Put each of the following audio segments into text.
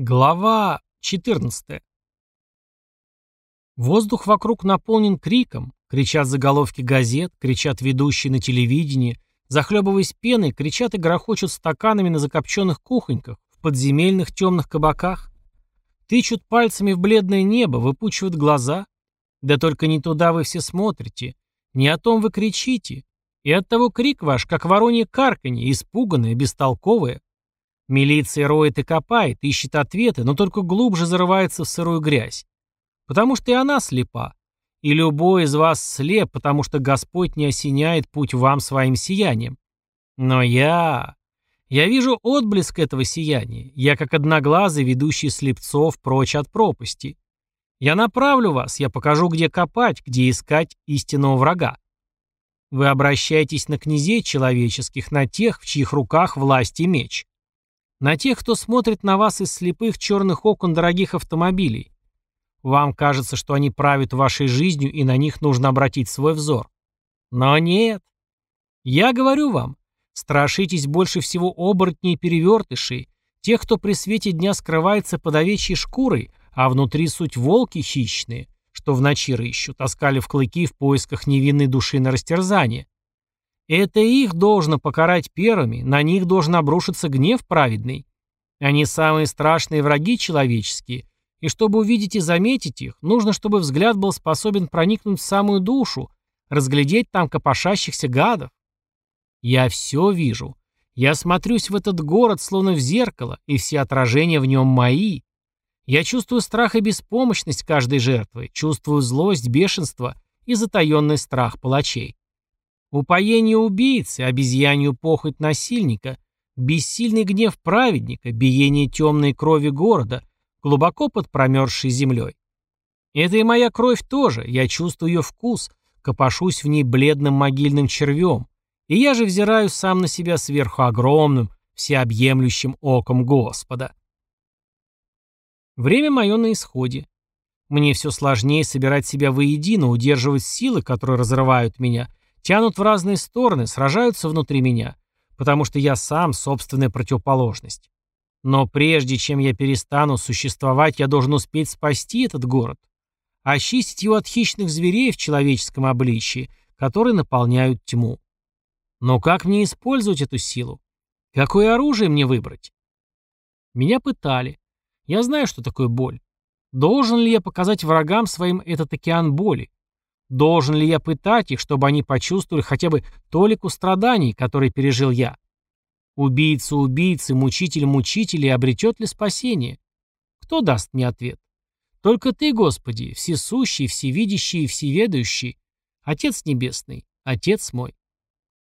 Глава 14. Воздух вокруг наполнен криком, кричат заголовки газет, кричат ведущие на телевидении, захлебываясь пеной, кричат и грохочут стаканами на закопченных кухоньках, в подземельных темных кабаках. Тычут пальцами в бледное небо, выпучивают глаза. Да только не туда вы все смотрите, не о том вы кричите. И оттого крик ваш, как воронье карканье, испуганное, бестолковое. Милиция роет и копает, ищет ответы, но только глубже зарывается в сырую грязь. Потому что и она слепа. И любой из вас слеп, потому что Господь не осеняет путь вам своим сиянием. Но я... Я вижу отблеск этого сияния. Я как одноглазый, ведущий слепцов прочь от пропасти. Я направлю вас, я покажу, где копать, где искать истинного врага. Вы обращаетесь на князей человеческих, на тех, в чьих руках власть и меч. На тех, кто смотрит на вас из слепых черных окон дорогих автомобилей. Вам кажется, что они правят вашей жизнью, и на них нужно обратить свой взор. Но нет. Я говорю вам, страшитесь больше всего оборотней и перевертышей, тех, кто при свете дня скрывается под овечьей шкурой, а внутри суть волки хищные, что в ночи рыщут, таскали в клыки в поисках невинной души на растерзание. Это их должно покарать первыми, на них должен обрушиться гнев праведный. Они самые страшные враги человеческие, и чтобы увидеть и заметить их, нужно, чтобы взгляд был способен проникнуть в самую душу, разглядеть там копошащихся гадов. Я все вижу. Я смотрюсь в этот город, словно в зеркало, и все отражения в нем мои. Я чувствую страх и беспомощность каждой жертвы, чувствую злость, бешенство и затаенный страх палачей. Упоение убийцы, обезьянью похоть насильника, бессильный гнев праведника, биение темной крови города, глубоко под промерзшей землей. Это и моя кровь тоже, я чувствую ее вкус, копошусь в ней бледным могильным червем, и я же взираю сам на себя сверху огромным, всеобъемлющим оком Господа. Время мое на исходе. Мне все сложнее собирать себя воедино, удерживать силы, которые разрывают меня, тянут в разные стороны, сражаются внутри меня, потому что я сам собственная противоположность. Но прежде чем я перестану существовать, я должен успеть спасти этот город, очистить его от хищных зверей в человеческом обличии, которые наполняют тьму. Но как мне использовать эту силу? Какое оружие мне выбрать? Меня пытали. Я знаю, что такое боль. Должен ли я показать врагам своим этот океан боли? Должен ли я пытать их, чтобы они почувствовали хотя бы толику страданий, которые пережил я? Убийца убийцы, мучитель мучителей обретет ли спасение? Кто даст мне ответ? Только Ты, Господи, всесущий, всевидящий и всеведающий, Отец Небесный, Отец мой.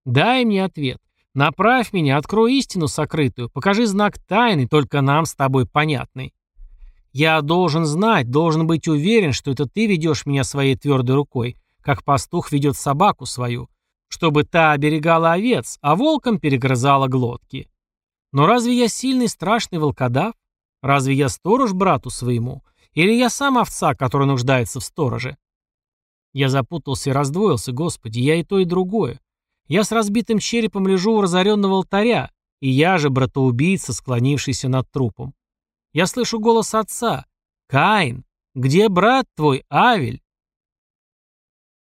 Дай мне ответ. Направь меня, открой истину сокрытую, покажи знак тайны, только нам с тобой понятный. Я должен знать, должен быть уверен, что это ты ведешь меня своей твердой рукой, как пастух ведет собаку свою, чтобы та оберегала овец, а волком перегрызала глотки. Но разве я сильный страшный волкодав? Разве я сторож брату своему? Или я сам овца, которая нуждается в стороже? Я запутался и раздвоился, Господи, я и то, и другое. Я с разбитым черепом лежу у разоренного алтаря, и я же братоубийца, склонившийся над трупом. Я слышу голос отца. «Каин, где брат твой, Авель?»